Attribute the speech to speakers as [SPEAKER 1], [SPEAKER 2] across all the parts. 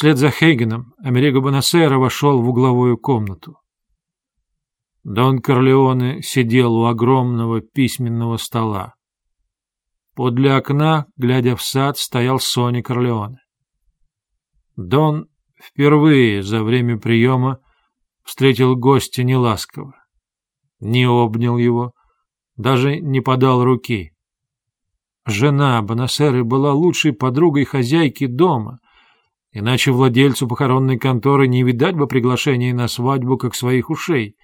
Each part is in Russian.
[SPEAKER 1] Вслед за Хейгеном Америго Бонасера вошел в угловую комнату. Дон Корлеоне сидел у огромного письменного стола. Подле окна, глядя в сад, стоял Соня Корлеоне. Дон впервые за время приема встретил гостя неласково, не обнял его, даже не подал руки. Жена Бонасеры была лучшей подругой хозяйки дома, иначе владельцу похоронной конторы не видать бы приглашения на свадьбу, как своих ушей.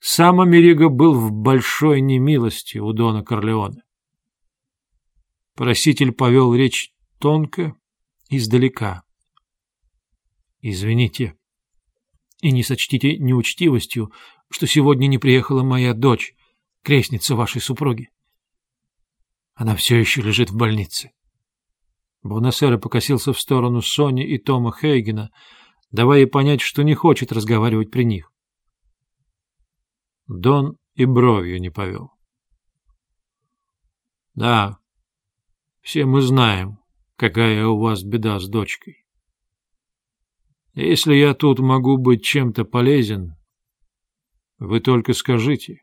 [SPEAKER 1] Сам Америго был в большой немилости у Дона Корлеоне. Проситель повел речь тонко, издалека. «Извините и не сочтите неучтивостью, что сегодня не приехала моя дочь, крестница вашей супруги. Она все еще лежит в больнице. Бонасера покосился в сторону Сони и Тома Хейгена, давая понять, что не хочет разговаривать при них. Дон и бровью не повел. — Да, все мы знаем, какая у вас беда с дочкой. Если я тут могу быть чем-то полезен, вы только скажите.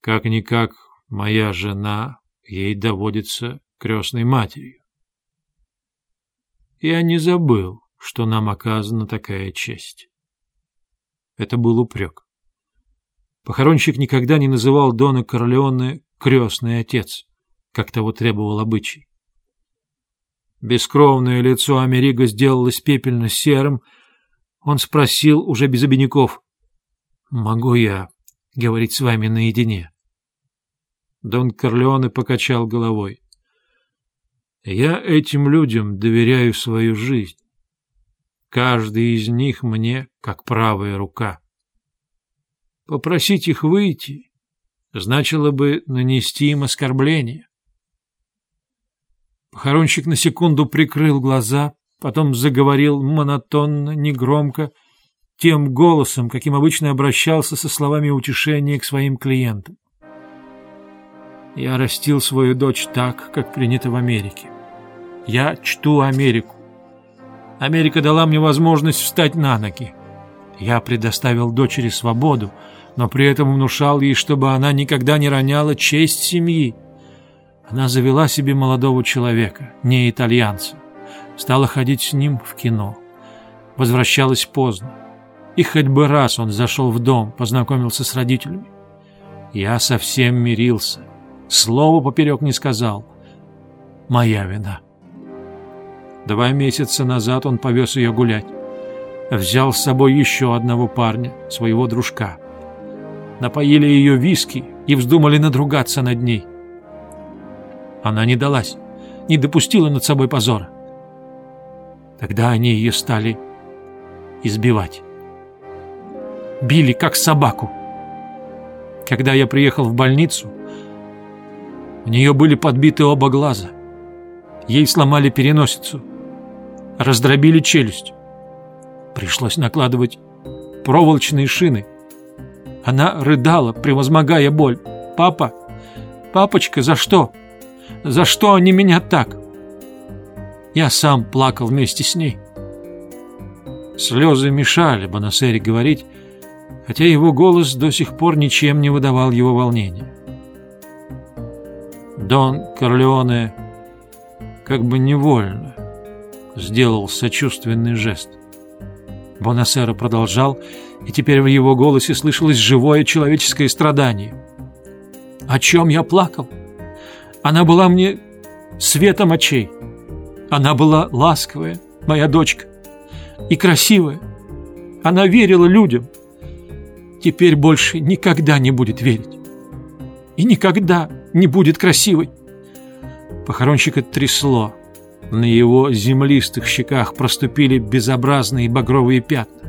[SPEAKER 1] Как-никак моя жена, ей доводится крестной матерью. Я не забыл, что нам оказана такая честь. Это был упрек. Похоронщик никогда не называл Дона Корлеоне «крестный отец», как того требовал обычай. Бескровное лицо Америго сделалось пепельно-серым. Он спросил уже без обиняков. «Могу я говорить с вами наедине?» Дон Корлеоне покачал головой. «Я этим людям доверяю свою жизнь. Каждый из них мне как правая рука. Попросить их выйти значило бы нанести им оскорбление. Похоронщик на секунду прикрыл глаза, потом заговорил монотонно, негромко, тем голосом, каким обычно обращался со словами утешения к своим клиентам. Я растил свою дочь так, как принято в Америке. Я чту Америку. Америка дала мне возможность встать на ноги. Я предоставил дочери свободу, но при этом внушал ей, чтобы она никогда не роняла честь семьи. Она завела себе молодого человека, не итальянца. Стала ходить с ним в кино. Возвращалась поздно. И хоть бы раз он зашел в дом, познакомился с родителями. Я совсем мирился. Слова поперек не сказал. Моя вина. Два месяца назад он повез ее гулять. Взял с собой еще одного парня, своего дружка. Напоили ее виски и вздумали надругаться над ней. Она не далась, не допустила над собой позора. Тогда они ее стали избивать. Били, как собаку. Когда я приехал в больницу, у нее были подбиты оба глаза. Ей сломали переносицу, раздробили челюсть. Пришлось накладывать проволочные шины. Она рыдала, превозмогая боль. «Папа! Папочка, за что?» За что они меня так? Я сам плакал вместе с ней. Слезы мешали Бонасери говорить, хотя его голос до сих пор ничем не выдавал его волнения. Дон Корлеоне как бы невольно сделал сочувственный жест. Бонасера продолжал, и теперь в его голосе слышалось живое человеческое страдание. «О чем я плакал? Она была мне светом очей. Она была ласковая, моя дочка, и красивая. Она верила людям. Теперь больше никогда не будет верить. И никогда не будет красивой. Похоронщика трясло. На его землистых щеках проступили безобразные багровые пятна.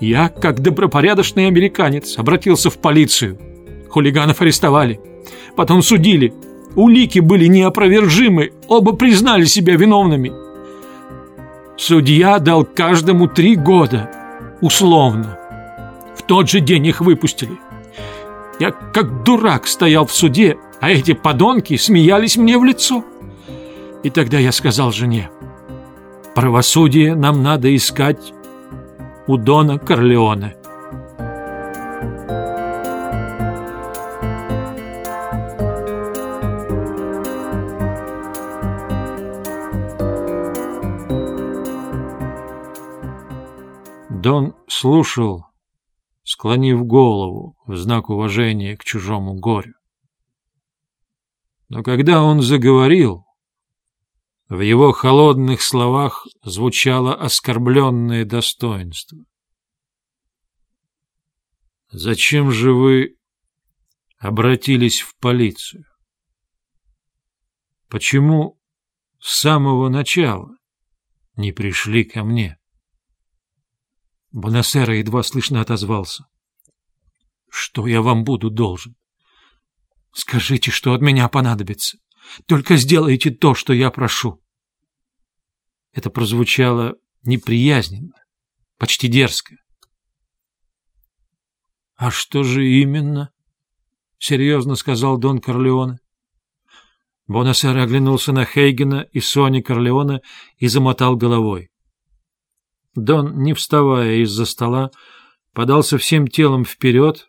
[SPEAKER 1] Я, как добропорядочный американец, обратился в полицию. Хулиганов арестовали. Потом судили. Улики были неопровержимы, оба признали себя виновными. Судья дал каждому три года, условно. В тот же день их выпустили. Я как дурак стоял в суде, а эти подонки смеялись мне в лицо. И тогда я сказал жене, Правосудие нам надо искать у Дона Корлеоне. Дон слушал, склонив голову в знак уважения к чужому горю. Но когда он заговорил, в его холодных словах звучало оскорбленное достоинство. «Зачем же вы обратились в полицию? Почему с самого начала не пришли ко мне?» Бонасера едва слышно отозвался. «Что я вам буду должен? Скажите, что от меня понадобится. Только сделайте то, что я прошу». Это прозвучало неприязненно, почти дерзко. «А что же именно?» — серьезно сказал Дон Корлеоне. Бонасер оглянулся на Хейгена и Сони Корлеона и замотал головой. Дон, не вставая из-за стола, подался всем телом вперед,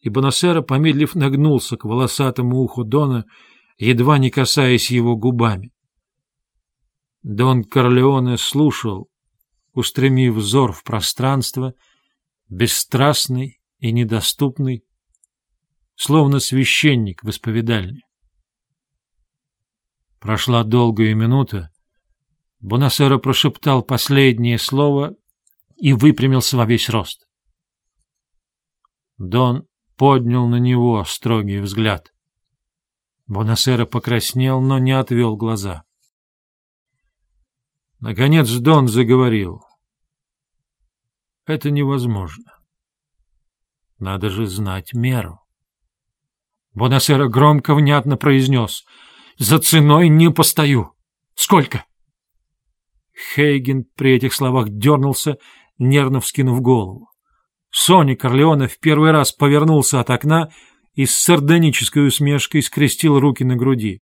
[SPEAKER 1] и Бонасера, помедлив, нагнулся к волосатому уху Дона, едва не касаясь его губами. Дон Корлеоне слушал, устремив взор в пространство, бесстрастный и недоступный, словно священник в исповедальне. Прошла долгая минута, Бонасера прошептал последнее слово и выпрямился во весь рост. Дон поднял на него строгий взгляд. Бонасера покраснел, но не отвел глаза. Наконец Дон заговорил. Это невозможно. Надо же знать меру. Бонасера громко, внятно произнес. «За ценой не постою. Сколько?» Хейген при этих словах дернулся, нервно вскинув голову. Соня Корлеона в первый раз повернулся от окна и с сардонической усмешкой скрестил руки на груди.